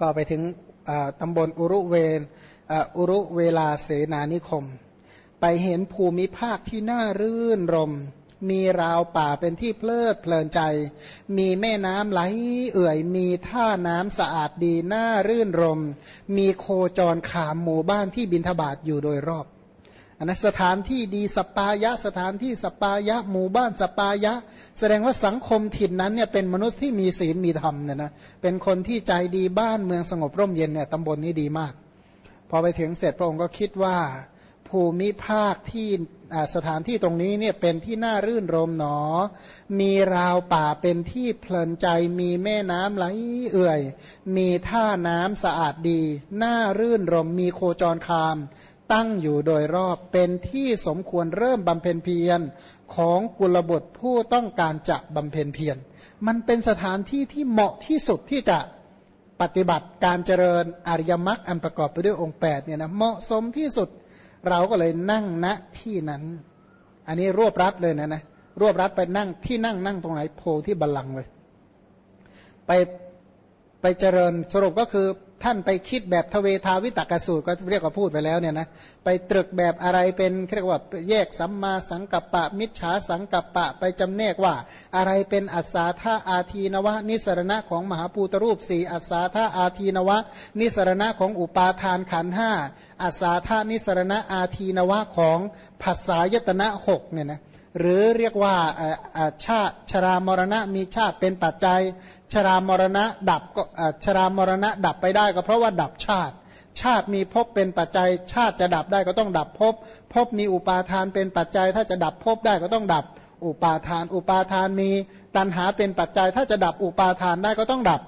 ก็ไปถึงตำบลอุรุเวนอุรุเวลาเสนานิคม ไปเห็นภูมิภาคที่น่ารื่นรม มีราวป่าเป็นที่เพลิดเพลินใจ มีแม่น้ำไหลเอื่อย มีท่าน้ำสะอาดดีน่ารื่นรม มีโคจรขามหมู่บ้านที่บินทบาทอยู่โดยรอบ อันนั้นสถานที่ดีสปายะสถานที่สปายะหมู่บ้านสปายะ แสดงว่าสังคมถิ่นนั้นเนี่ยเป็นมนุษย์ที่มีศีลมีธรรมเนี่ยนะเป็นคนที่ใจดีบ้านเมืองสงบร่มเย็นเนี่ยตำบลนนี้ดีมาก พอไปถึงเสร็จพระองค์ก็คิดว่าภูมิภาคที่สถานที่ตรงนี้เนี่ยเป็นที่น่ารื่นรมหนอ มีราวป่าเป็นที่เพลินใจ มีแม่น้ำไหลเอื่อย มีท่าน้ำสะอาดดี น่ารื่นรม มีโคจรคาม ตั้งอยู่โดยรอบเป็นที่สมควรเริ่มบำเพ็ญเพียรของกุลบุตรผู้ต้องการจะบำเพ็ญเพียร มันเป็นสถานที่ที่เหมาะที่สุดที่จะปฏิบัติการเจริญอริยมรรคอันประกอบไปด้วยองค์8เนี่ยนะเหมาะสมที่สุดเราก็เลยนั่งณที่นั้น อันนี้รวบรัดเลยนะนะรวบรัดไปนั่งที่นั่งนั่งตรงไหนโพที่บัลลังก์เลย ไปไปเจริญสรุปก็คือ ท่านไปคิดแบบทเวทาวิตกสูตรก็เรียกว่าพูดไปแล้วเนี่ยนะไปตรึกแบบอะไรเป็นเรียกว่าแยกสัมมาสังกัปปะ มิจฉาสังกัปปะ ไปจำแนกว่า อะไรเป็นอัศาธาอาทีนวะ นิสรณะของมหาภูตรูปสี่อัศาธาอาทีนวะ นิสรณะของอุปาทานขันห้าอัศาธานิสรณะอาทีนวะของภาษายตนะหกเนี่ยนะ หรือเรียกว่าชาติชรามรณะมีชาติเป็นปัจจัย ชรามรณะดับก็ชรามรณะดับไปได้ก็เพราะว่าดับชาติ ชาติมีภพเป็นปัจจัย ชาติจะดับได้ก็ต้องดับภพภพมีอุปาทานเป็นปัจจัย ถ้าจะดับภพได้ก็ต้องดับอุปาทาน อุปาทานมีตัณหาเป็นปัจจัย ถ้าจะดับอุปาทานได้ก็ต้องดับ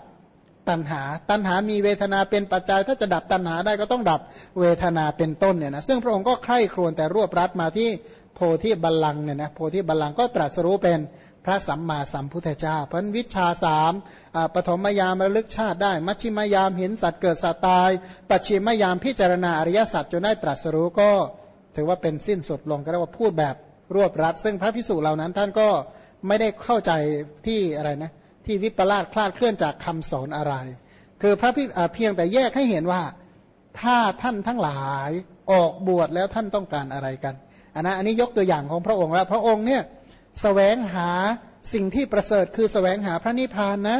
ตัณหา ตัณหามีเวทนาเป็นปัจจัย ถ้าจะดับตัณหาได้ก็ต้องดับเวทนาเป็นต้นเนี่ยนะ ซึ่งพระองค์ก็ใคร่ครวญแต่รวบรัดมาที่ โพธิบัลลังเนี่ยนะโพธิบัลลังก็ตรัสรู้เป็นพระสัมมาสัมพุทธเจ้าพันวิชาสามปฐมยามระลึกชาติได้ มัชชิมยามเห็นสัตว์เกิดสัตว์ตาย ปัจฉิมยามพิจารณาอริยสัจจนได้ตรัสรู้ก็ถือว่าเป็นสิ้นสุดลงก็เรียกว่าพูดแบบรวบรัด ซึ่งพระพิสุเหล่านั้นท่านก็ไม่ได้เข้าใจที่อะไรนะที่วิปลาสคลาดเคลื่อนจากคำสอนอะไร คือพระพิเพียงแต่แยกให้เห็นว่าถ้าท่านทั้งหลายออกบวชแล้วท่านต้องการอะไรกัน อันนะอันนี้ยกตัวอย่างของพระองค์แล้วพระองค์เนี่ยสแสวงหาสิ่งที่ประเสริฐคือสแสวงหาพระนิพพานนะ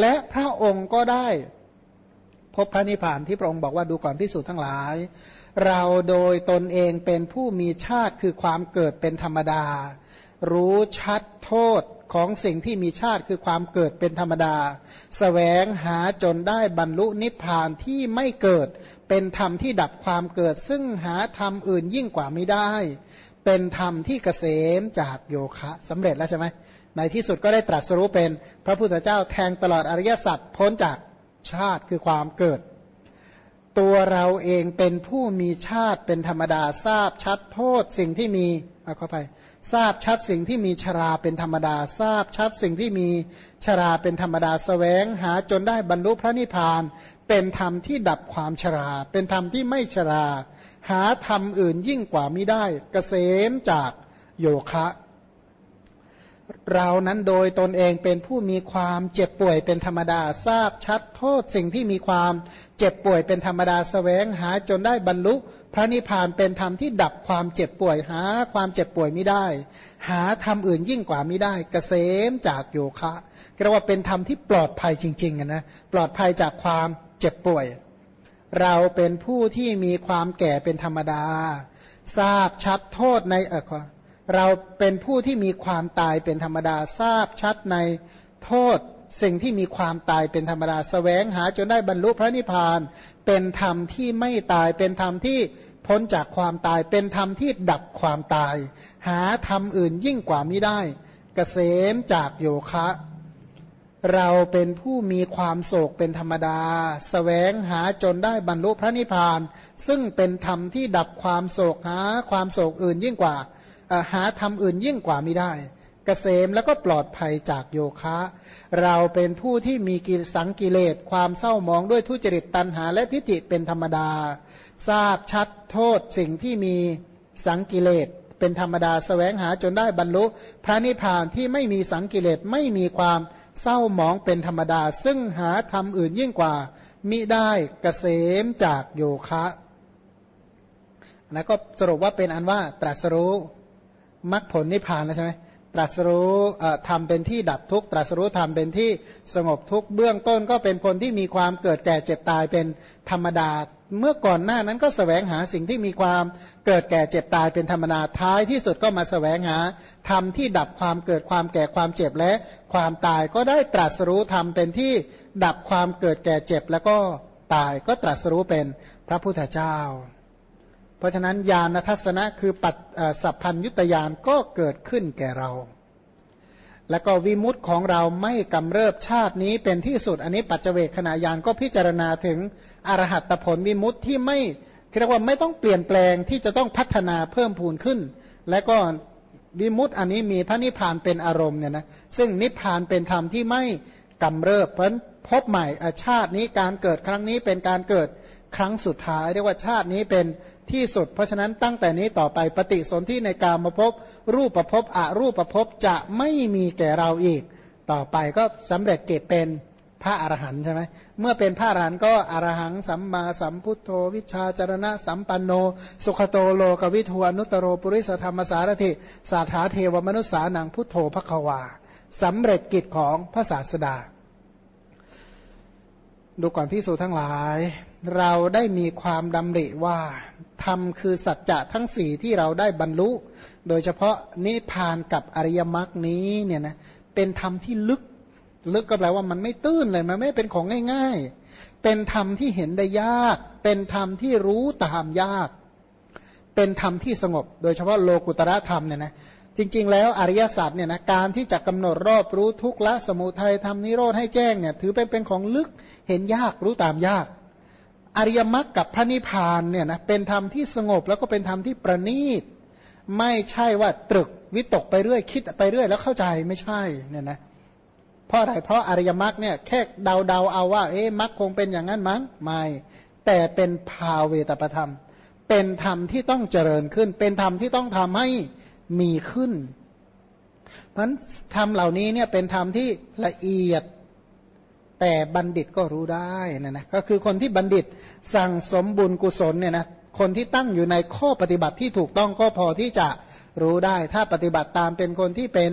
และพระองค์ก็ได้พบพระนิพพานที่พระองค์บอกว่าดูก่อนพิสูจน์ทั้งหลาย เราโดยตนเองเป็นผู้มีชาติคือความเกิดเป็นธรรมดา รู้ชัดโทษของสิ่งที่มีชาติคือความเกิดเป็นธรรมดาสแสวงหาจนได้บรรลุนิพพานที่ไม่เกิด เป็นธรรมที่ดับความเกิด ซึ่งหาธรรมอื่นยิ่งกว่าไม่ได้ เป็นธรรมที่เกษมจากโยคะสำเร็จแล้วใช่ไหมในที่สุดก็ได้ตรัสรู้เป็นพระพุทธเจ้าแทงตลอดอริยสัจพ้นจากชาติคือความเกิด ตัวเราเองเป็นผู้มีชาติเป็นธรรมดาทราบชัดโทษสิ่งที่มีเอาเข้าไปทราบชัดสิ่งที่มีชราเป็นธรรมดา ทราบชัดสิ่งที่มีชราเป็นธรรมดาสแสวงหาจนได้บรรลุพระนิพพาน เป็นธรรมที่ดับความชรา เป็นธรรมที่ไม่ชรา หาธรรมอื่นยิ่งกว่ามิได้กเกษมจากโยคะ เรานั้นโดยตนเองเป็นผู้มีความเจ็บป่วยเป็นธรรมดาทราบชัดโทษสิ่งที่มีความเจ็บป่วยเป็นธรรมดาสแสวงหาจนได้บรรลุ พระนิพพานเป็นธรรมที่ดับความเจ็บป่วยหาความเจ็บป่วยไม่ได้ หาธรรมอื่นยิ่งกว่าไม่ได้กเกษมจากโยคะเรียกว่าเป็นธรรมที่ปลอดภัยจริงๆนะปลอดภัยจากความเจ็บป่วย เราเป็นผู้ที่มีความแก่เป็นธรรมดา ทราบชัดโทษในเออเราเป็นผู้ที่มีความตายเป็นธรรมดา ทราบชัดในโทษสิ่งที่มีความตายเป็นธรรมดาสแสวงหาจนได้บรรลุพระนิพพาน เป็นธรรมที่ไม่ตายเป็นธรรมที่พ้นจากความตาย เป็นธรรมที่ดับความตาย หาธรรมอื่นยิ่งกว่ามิได้กเกษมจากโยคะ เราเป็นผู้มีความโศกเป็นธรรมดาสแสวงหาจนได้บรรลุพระนิพพาน ซึ่งเป็นธรรมที่ดับความโศกหาความโศกอื่นยิ่งกว่าหาธรรมอื่นยิ่งกว่าไม่ได้กเกษมแล้วก็ปลอดภัยจากโยคะ เราเป็นผู้ที่มีกิสังกิเลสความเศร้ามองด้วยทุจริตตัณหาและทิฏฐิเป็นธรรมดา ทราบชัดโทษสิ่งที่มีสังกิเลส เป็นธรรมดาสแสวงหาจนได้บรรลุ พระนิพพานที่ไม่มีสังกิเลสไม่มีความเศร้าหมองเป็นธรรมดา ซึ่งหาธรรมอื่นยิ่งกว่า มิได้เกษมจากโยคะนะก็สรุปว่าเป็นอันว่าตรัสรู้มรรคผลนิพพานแล้วใช่ไหมตรัสรู้ทำเป็นที่ดับทุกตรัสรู้ทำเป็นที่สงบทุกเบื้องต้นก็เป็นคนที่มีความเกิดแก่เจ็บตายเป็นธรรมดา เมื่อก่อนหน้านั้นก็สแสวงหาสิ่งที่มีความเกิดแก่เจ็บตายเป็นธรรมดาท้ายที่สุดก็มาสแสวงหาทำที่ดับความเกิดความแก่ความเจ็บและความตายก็ได้ตรัสรู้ทำเป็นที่ดับความเกิดแก่เจ็บแล้วก็ตายก็ตรัสรู้เป็นพระพุทธเจ้า เพราะฉะนั้นญาณทัศนะคือปัจสัพพัญยุตยานก็เกิดขึ้นแก่เรา แล้วก็วิมุตของเราไม่กำเริบชาตินี้เป็นที่สุดอันนี้ปัจเจกขณะยานก็พิจารณาถึง อรหัตผลวิมุตที่ไม่เรียกว่าไม่ต้องเปลี่ยนแปลงที่จะต้องพัฒนาเพิ่มพูนขึ้น และก็วิมุตอันนี้มีพระนิพพานเป็นอารมณ์เนี่ยนะซึ่งนิพพานเป็นธรรมที่ไม่กำเริบเพราะพบใหม่ชาตินี้การเกิดครั้งนี้เป็นการเกิดครั้งสุดท้าย เรียกว่าชาตินี้เป็นที่สุด เพราะฉะนั้นตั้งแต่นี้ต่อไปปฏิสนธิในการมาพบรูปประพบอรูปประพบจะไม่มีแก่เราอีก ต่อไปก็สำเร็จเกตเป็น พระอรหันต์ใช่ไหมเมื่อเป็นพระอรหันต์ก็อรหังสัมมาสัมพุทโธวิชาจารณะสัมปันโน สุขโตโลกวิทูอนุตโรปุริสธรรมสารถิสาถาเทวมนุษสานังพุทโธภควาสำเร็จกิจของพระศาสดา ดูก่อนพิสูจทั้งหลาย เราได้มีความดำริว่าธรรมคือสัจจะทั้งสี่ที่เราได้บรรลุ โดยเฉพาะนิพพานกับอริยมรรคนี้เนี่ยนะเป็นธรรมที่ลึก ลึกก็แปลว่ามันไม่ตื้นเลยมันไม่เป็นของง่าย ๆ เป็นธรรมที่เห็นได้ยาก เป็นธรรมที่รู้ตามยาก เป็นธรรมที่สงบ โดยเฉพาะโลกุตระธรรมเนี่ยนะจริง ๆ แล้วอริยศาสตร์เนี่ยนะการที่จะกำหนดรอบรู้ทุกละสมุทัยทำนิโรธให้แจ้งเนี่ยถือเป็นเป็นของลึกเห็นยากรู้ตามยาก อริยมรรคกับพระนิพพานเนี่ยนะเป็นธรรมที่สงบแล้วก็เป็นธรรมที่ประณีต ไม่ใช่ว่าตรึกวิตกไปเรื่อยคิดไปเรื่อยแล้วเข้าใจไม่ใช่เนี่ยนะ เพราะอะไรเพราะอริยมรรคเนี่ยแค่เดาเดาเอาว่าเอ๊ะมรรคคงเป็นอย่างนั้นมั้งไม่แต่เป็นภาเวตประธรรม เป็นธรรมที่ต้องเจริญขึ้น เป็นธรรมที่ต้องทำให้มีขึ้น เพราะธรรมเหล่านี้เนี่ยเป็นธรรมที่ละเอียดแต่บัณฑิตก็รู้ได้นะนะก็คือคนที่บัณฑิตสั่งสมบุญกุศลเนี่ยนะคนที่ตั้งอยู่ในข้อปฏิบัติที่ถูกต้องก็พอที่จะรู้ได้ ถ้าปฏิบัติตามเป็นคนที่เป็น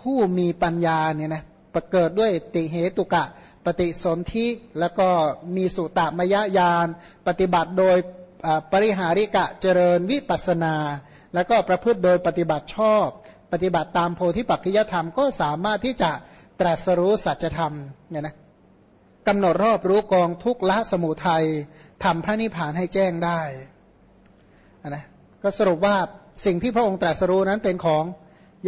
ผู้มีปัญญาเนี่ยนะ ประเกิดด้วยติเหตุกะ ปฏิสนธิแล้วก็มีสุตมยญาณปฏิบัติโดยปริหาริกะเจริญวิปัสนา แล้วก็ประพฤติโดยปฏิบัติชอบ ปฏิบัติตามโพธิปัจจยธรรมก็สามารถที่จะตรัสรู้สัจธรรมเนี่ยนะกำหนดรอบรู้กองทุกละสมุทัยทำพระนิพพานให้แจ้งได้นะก็สรุปว่าสิ่งที่พระองค์ตรัสรู้นั้นเป็นของ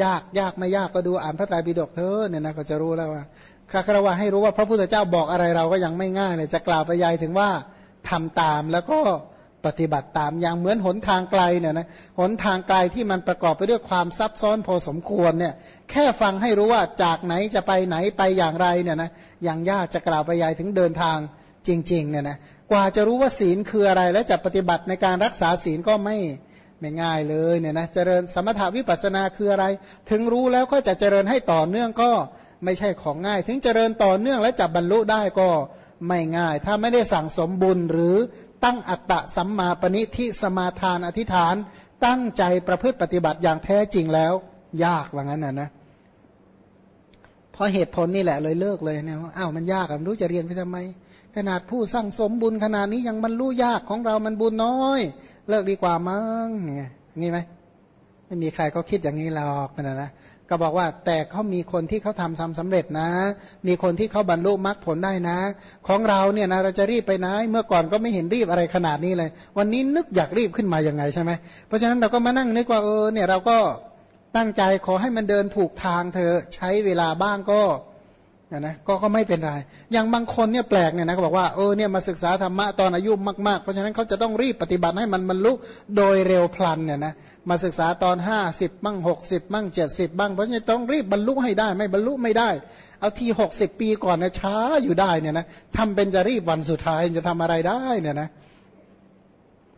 ยากยากไม่ยากก็ดูอ่านพระไตรปิฎกเธอเนี่ยนะก็จะรู้แล้วว่าคารวะให้รู้ว่าพระพุทธเจ้าบอกอะไรเราก็ยังไม่ง่ายเลยจะกล่าวไปยายถึงว่าทำตามแล้วก็ปฏิบัติตามอย่างเหมือนหนทางไกลเนี่ยนะหนทางไกลที่มันประกอบไปด้วยความซับซ้อนพอสมควรเนี่ยแค่ฟังให้รู้ว่าจากไหนจะไปไหนไปอย่างไรเนี่ยนะอย่างยากจะกล่าวไปยายถึงเดินทางจริงๆเนี่ยนะกว่าจะรู้ว่าศีลคืออะไรและจะปฏิบัติในการรักษาศีลก็ไม่ ไม่ง่ายเลยเนี่ยนะเจริญสมถาวิปัสนาคืออะไร ถึงรู้แล้วก็จะเจริญให้ต่อเนื่องก็ไม่ใช่ของง่าย ถึงเจริญต่อเนื่องและจะบรรลุได้ก็ไม่ง่าย ถ้าไม่ได้สั่งสมบุญหรือตั้งอัตตะสัมมาปณิทิสมาทานอธิษฐาน ตั้งใจประพฤติปฏิบัติอย่างแท้จริงแล้ว ยากว่างั้นนะนะเพราะเหตุผลนี่แหละเลยเลิกเลยเนี่ยอ้าวมันยากอะไม่รู้จะเรียนไปทำไม ขนาดผู้สร้างสมบุญขนาดนี้ยังมันรู้ยากของเรามันบุญน้อย เลิกดีกว่ามั้งไงงี้ไหมไม่มีใครก็คิดอย่างนี้หรอกนะนะก็บอกว่าแต่เขามีคนที่เขาทำทำสำเร็จนะ มีคนที่เขาบรรลุมรรคผลได้นะ ของเราเนี่ยนะเราจะรีบไปไหนเมื่อก่อนก็ไม่เห็นรีบอะไรขนาดนี้เลย วันนี้นึกอยากรีบขึ้นมาอย่างไงใช่ไหมเพราะฉะนั้นเราก็มานั่งนึกว่าเออเนี่ยเราก็ตั้งใจขอให้มันเดินถูกทางเธอใช้เวลาบ้างก็ นะก็ก็ไม่เป็นไรอย่างบางคนเนี่ยแปลกเนี่ยนะเขาบอกว่าเออเนี่ยมาศึกษาธรรมะตอนอายุมากๆ เพราะฉะนั้นเขาจะต้องรีบปฏิบัติให้มันบรรลุโดยเร็วพลันเนี่ยนะมาศึกษาตอนห้าสิบบ้างหกสิบบ้างเจ็ดสิบบ้าง เพราะฉะนั้นต้องรีบบรรลุให้ได้ ไม่บรรลุไม่ได้ เอาทีหกสิบปีก่อนนะช้าอยู่ได้เนี่ยนะทำเป็นจะรีบวันสุดท้ายจะทำอะไรได้เนี่ยนะ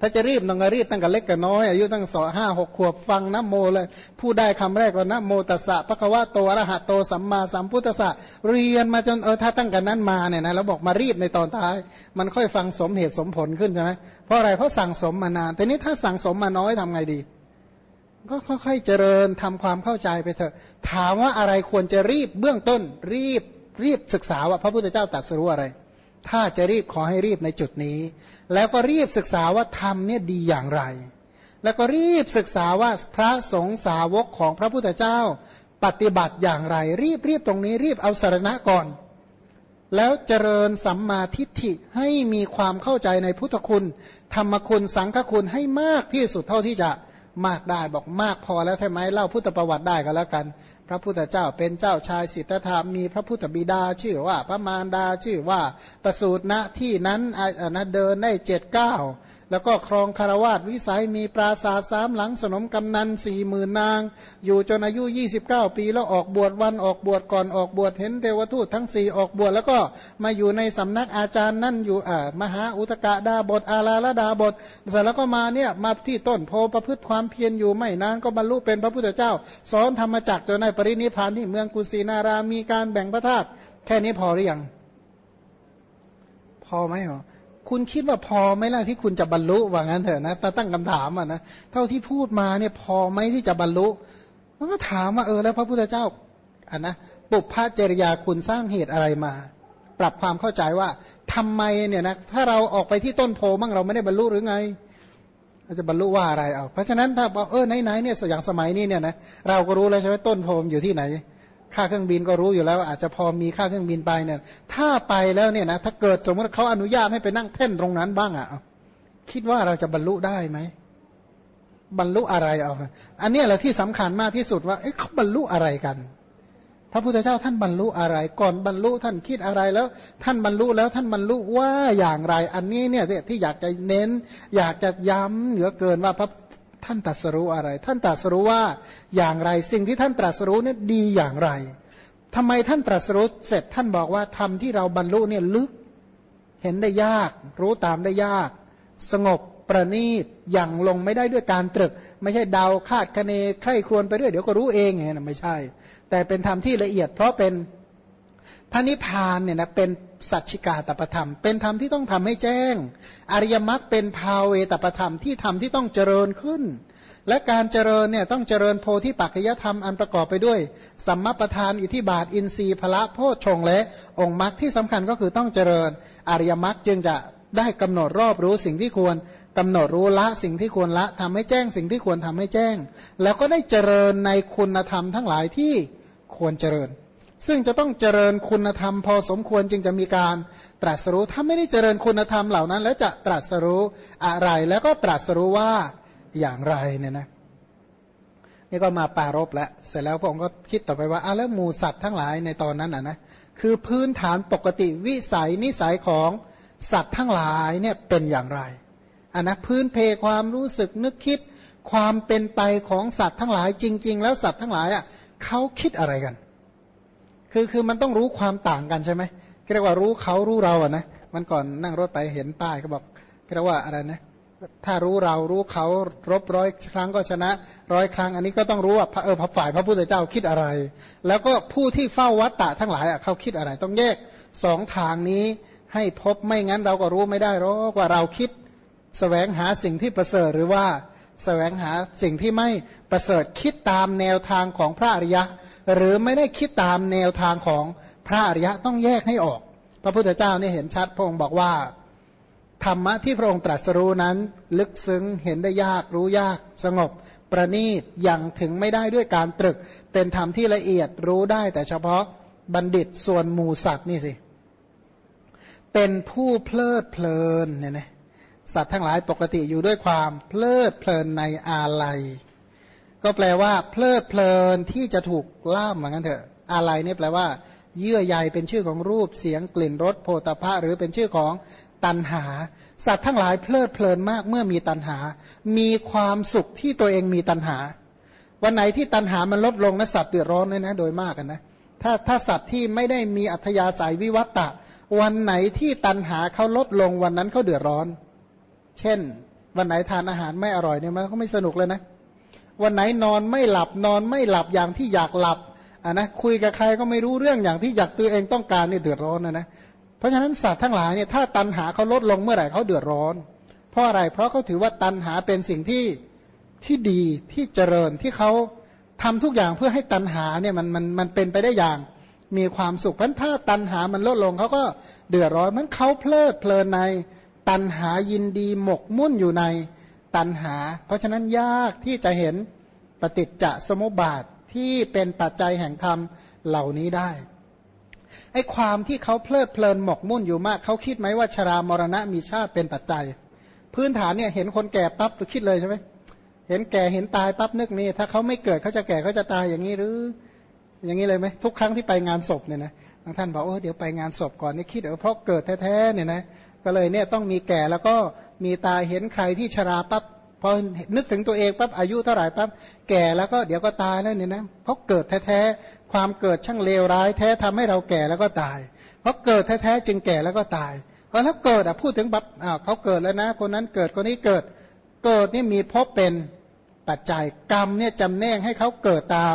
ถ้าจะรีบต้องรีบตั้งแต่เล็กกับน้อย อายุตั้งสองห้าหกขวบฟังนะโมเลยผู้ได้คำแรกว่านะโมตัสสะพระควะโตอรหะโตสัมมาสัมพุทธัสสะเรียนมาจนเออถ้าตั้งกันนั้นมาเนี่ยนะแล้วบอกมารีบในตอนท้าย มันค่อยฟังสมเหตุสมผลขึ้นใช่ไหมเพราะอะไรเพราะสั่งสมมานานแต่นี้ถ้าสั่งสมมาน้อยทำไงดี ก็ค่อยๆเจริญทำความเข้าใจไปเถอะ ถามว่าอะไรควรจะรีบเบื้องต้นรีบรีบศึกษาว่าพระพุทธเจ้าตรัสรู้อะไร ถ้าจะรีบขอให้รีบในจุดนี้ แล้วก็รีบศึกษาว่าธรรมเนี่ยดีอย่างไร แล้วก็รีบศึกษาว่าพระสงฆ์สาวกของพระพุทธเจ้า ปฏิบัติอย่างไร รีบรีบตรงนี้รีบเอาสารณะก่อน แล้วเจริญสัมมาทิฏฐิให้มีความเข้าใจในพุทธคุณ ธรรมคุณสังฆคุณให้มากที่สุดเท่าที่จะมากได้บอกมากพอแล้วใช่ไหมเล่าพุทธประวัติได้ก็แล้วกัน พระพุทธเจ้าเป็นเจ้าชายสิทธัตถามีพระพุทธบิดาชื่อว่าพระมารดาชื่อว่าประสูตรณที่นั้นนะเดินได้เจ็ดเก้า แล้วก็ครองคารวาสวิสัยมีปราสาทสามหลังสนมกำนันสี่หมื่นนาง อยู่จนอายุ 29 ปีแล้วออกบวชวันออกบวชก่อนออกบวชเห็นเทวทูตทั้งสี่ออกบวชแล้วก็มาอยู่ในสำนักอาจารย์นั่นอยู่อ่ามหาอุตกะดาบทอาลาลดาบทเสร็จแล้วก็มาเนี่ยมาที่ต้นโพประพฤติความเพียรอยู่ไม่นานก็บรรลุเป็นพระพุทธเจ้า สอนธรรมจักรจนในปรินิพานที่เมืองกุสินารามีการแบ่งพระธาตุแค่นี้พอหรือยังพอไหมหรอ คุณคิดว่าพอไหมล่ะที่คุณจะบรรลุว่างั้นเถอะนะแต่ตั้งคำถามอะนะเท่าที่พูดมาเนี่ยพอไหมที่จะบรรลุมันก็ถามว่าเออแล้วพระพุทธเจ้าอะนะปุพพะเจริยาคุณสร้างเหตุอะไรมา ปรับความเข้าใจว่าทำไมเนี่ยนะถ้าเราออกไปที่ต้นโพมั่งเราไม่ได้บรรลุหรือไงเราจะบรรลุว่าอะไรเอาเพราะฉะนั้นถ้าบอกเออไหนๆเนี่ยอย่างสมัยนี้เนี่ยนะเราก็รู้แล้วใช่ไหมต้นโพมอยู่ที่ไหน ค่าเครื่องบินก็รู้อยู่แล้ว อาจจะพอมีค่าเครื่องบินไปเนี่ยถ้าไปแล้วเนี่ยนะถ้าเกิดสมมติเขาอนุญาตให้ไปนั่งเท่นตรงนั้นบ้างอะคิดว่าเราจะบรรลุได้ไหมบรรลุอะไรเอาอันนี้แหละที่สำคัญมากที่สุดว่าเอ๊ะเขาบรรลุอะไรกัน พระพุทธเจ้าท่านบรรลุอะไร ก่อนบรรลุท่านคิดอะไรแล้ว ท่านบรรลุแล้วท่านบรรลุว่าอย่างไร อันนี้เนี่ยที่อยากจะเน้น อยากจะย้ำเหลือเกินว่าพระ ท่านตรัสรู้อะไร ท่านตรัสรู้ว่าอย่างไร สิ่งที่ท่านตรัสรู้เนี่ยดีอย่างไรทำไมท่านตรัสรู้เสร็จท่านบอกว่าธรรมที่เราบรรลุเนี่ยลึก เห็นได้ยาก รู้ตามได้ยาก สงบประณีตอย่างลงไม่ได้ด้วยการตรึก ไม่ใช่เดาคาดคะเนใคร่ควรไปเรื่อยเดี๋ยวก็รู้เองไงนะไม่ใช่ แต่เป็นธรรมที่ละเอียดเพราะเป็น พระนิพพานเนี่ยนะเป็นสัจฉิกาตประธรรม เป็นธรรมที่ต้องทำให้แจ้ง อริยมรรคเป็นภาเวตประธรรมที่ทำที่ต้องเจริญขึ้น และการเจริญเนี่ยต้องเจริญโพธิปัจจยธรรมอันประกอบไปด้วย สัมมาประธานอิทิบาทอินทรีย์พละโพชฌงและองค์มรรคที่สำคัญก็คือต้องเจริญ อริยมรรคจึงจะได้กำหนดรอบรู้สิ่งที่ควรกำหนดรู้ละสิ่งที่ควรละทำให้แจ้งสิ่งที่ควรทำให้แจ้ง แล้วก็ได้เจริญในคุณธรรมทั้งหลายที่ควรเจริญ ซึ่งจะต้องเจริญคุณธรรมพอสมควรจึงจะมีการตรัสรู้ ถ้าไม่ได้เจริญคุณธรรมเหล่านั้น แล้วจะตรัสรู้อะไร แล้วก็ตรัสรู้ว่าอย่างไรเนี่ยนะนี่ก็มาปารบแล้วเสร็จแล้วพระองค์ก็คิดต่อไปว่าอ้าแล้วหมูสัตว์ทั้งหลายในตอนนั้นอะนะคือพื้นฐานปกติวิสัยนิสัยของสัตว์ทั้งหลายเนี่ยเป็นอย่างไรอะนะพื้นเพความรู้สึกนึกคิดความเป็นไปของสัตว์ทั้งหลายจริง ๆ แล้วสัตว์ทั้งหลายอะเขาคิดอะไรกัน คือคือมันต้องรู้ความต่างกันใช่ไหมเรียกว่ารู้เขารู้เราอะนะมันก่อนนั่งรถไปเห็นป้ายก็บอกเรียกว่าอะไรนะถ้ารู้เรารู้เขารบร้อยครั้งก็ชนะร้อยครั้ง อันนี้ก็ต้องรู้ว่าเออพระฝ่ายพระพุทธเจ้าคิดอะไร แล้วก็ผู้ที่เฝ้าวัตตะทั้งหลายอะเขาคิดอะไร ต้องแยกสองทางนี้ให้พบไม่งั้นเราก็รู้ไม่ได้หรอกว่าเราคิดสแสวงหาสิ่งที่ประเสริฐหรือว่าส แสวงหาสิ่งที่ไม่ประเสริฐคิดตามแนวทางของพระอริยะ หรือไม่ได้คิดตามแนวทางของพระอริยะต้องแยกให้ออก พระพุทธเจ้าเนี่ยเห็นชัดพระองค์บอกว่า ธรรมะที่พระองค์ตรัสรู้นั้น ลึกซึ้งเห็นได้ยากรู้ยาก สงบ ประณีตยังถึงไม่ได้ด้วยการตรึก เป็นธรรมที่ละเอียดรู้ได้แต่เฉพาะบัณฑิตส่วนหมูสัตว์นี่สิเป็นผู้เพลิดเพลินเนี่ยนะ สัตว์ทั้งหลายปกติอยู่ด้วยความเพลิดเพลินในอาลัย ก็แปลว่า เพลิดเพลินที่จะถูกล่ามเหมือนกันเถอะอะไรนี่แปลว่า เยื่อใยเป็นชื่อของรูปเสียงกลิ่นรสโพธภะหรือเป็นชื่อของตันหา สัตว์ทั้งหลายเพลิดเพลินมากเมื่อมีตันหา มีความสุขที่ตัวเองมีตันหา วันไหนที่ตันหามันลดลงนะสัตว์เดือดร้อนเลยนะ โดยมากนะถ้าถ้าสัตว์ที่ไม่ได้มีอัธยาศัยวิวัตตะ วันไหนที่ตันหาเขาลดลงวันนั้นเขาเดือดร้อน เช่น วันไหนทานอาหารไม่อร่อยเนี่ยมันก็ไม่สนุกเลยนะ วันไหนนอนไม่หลับนอนไม่หลับอย่างที่อยากหลับอะนะคุยกับใครก็ไม่รู้เรื่องอย่างที่อยากตัวเองต้องการเนี่ยเดือดร้อนนะนะเพราะฉะนั้นสัตว์ทั้งหลายเนี่ยถ้าตันหาเขาลดลงเมื่อไหร่เขาเดือดร้อน เพราะอะไรเพราะเขาถือว่าตันหาเป็นสิ่งที่ที่ดีที่เจริญที่เขาทำทุกอย่างเพื่อให้ตันหาเนี่ยมันมันมันเป็นไปได้อย่างมีความสุขเพราะถ้าตันหามันลดลงเขาก็เดือดร้อนมันเขาเพลิดเพลินใน ตันหายินดีหมกมุ่นอยู่ในตันหา เพราะฉะนั้นยากที่จะเห็นปฏิจจสมุปบาทที่เป็นปัจจัยแห่งธรรมเหล่านี้ได้ไอ้ความที่เขาเพลิดเพลินหมกมุ่นอยู่มาก เขาคิดไหมว่าชรามรณะมีชาติเป็นปัจจัย พื้นฐานเนี่ยเห็นคนแก่ปั๊บคิดเลยใช่ไหมเห็นแก่เห็นตายปั๊บนึกนี่ถ้าเขาไม่เกิดเขาจะแก่เขาจะตายอย่างนี้หรือ อย่างนี้เลยไหมทุกครั้งที่ไปงานศพเนี่ยนะบางท่านบอกโอ้เดี๋ยวไปงานศพก่อนนี่คิดเออเพราะเกิดแท้ๆเนี่ยนะ ก็เลยเนี่ยต้องมีแก่แล้วก็มีตายเห็นใครที่ชราปั๊บพอนึกถึงตัวเองปั๊บอายุเท่าไหร่ปั๊บแก่แล้วก็เดี๋ยวก็ตายแล้วเนี่ยนะเพราะเกิดแท้ๆความเกิดช่างเลวร้ายแท้ทำให้เราแก่แล้วก็ตายเพราะเกิดแท้ๆจึงแก่แล้วก็ตายเพราะแล้วเกิดอะพูดถึงปั๊บอ้าวเขาเกิดแล้วนะ คนนั้นเกิดคนนี้เกิดเกิดนี่มีพบเป็นปัจจัยกรรมเนี่ยจำแนกให้เขาเกิดตาม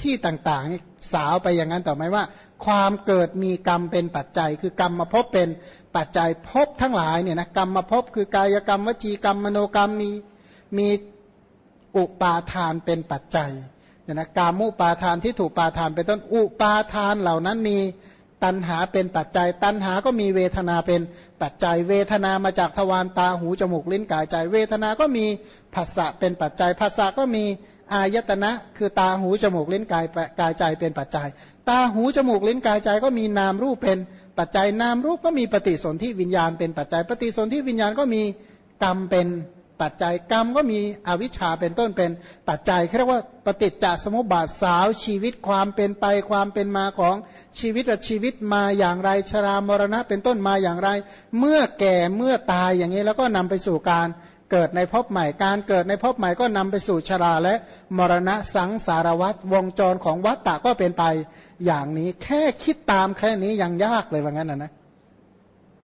ที่ต่างๆนี่ สาวไปอย่างนั้นต่อไหมว่า ความเกิดมีกรรมเป็นปัจจัย คือกรรมมาพบเป็นปัจจัยพบทั้งหลายเนี่ยนะกรรมมาพบคือกายกรรมวจีกรรมมโนกรรมมีมีอุปาทานเป็นปัจจัยเนี่ยนะกามุปาทานที่ถูกปาทานเป็นต้นอุปาทานเหล่านั้นมีตัณหาเป็นปัจจัย ตัณหาก็มีเวทนาเป็นปัจจัย เวทนามาจากทวารตาหูจมูกลิ้นกายใจ เวทนาก็มีภาษะเป็นปัจจัยภาษะก็มี อายตนะ คือตาหูจมูกลิ้นกายกายใจเป็นปัจจัย ตาหูจมูกลิ้นกายใจก็มีนามรูปเป็นปัจจัยนามรูปก็มีปฏิสนธิวิญญาณเป็นปัจจัย ปฏิสนธิวิญญาณก็มีกรรมเป็นปัจจัยกรรมก็มีอวิชชาเป็นต้นเป็นปัจจัยเรียกว่าปฏิจจสมุปบาทสาวชีวิตความเป็นไปความเป็นมาของชีวิตชีวิตมาอย่างไรชรามรณะเป็นต้นมาอย่างไร เมื่อแก่เมื่อตายอย่างนี้แล้วก็นำไปสู่การ เกิดในภพใหม่ การเกิดในภพใหม่ก็นำไปสู่ชราและมรณะสังสารวัตรวงจรของวัฏฏะก็เป็นไปอย่างนี้ แค่คิดตามแค่นี้ยังยากเลยว่างั้นนะนะ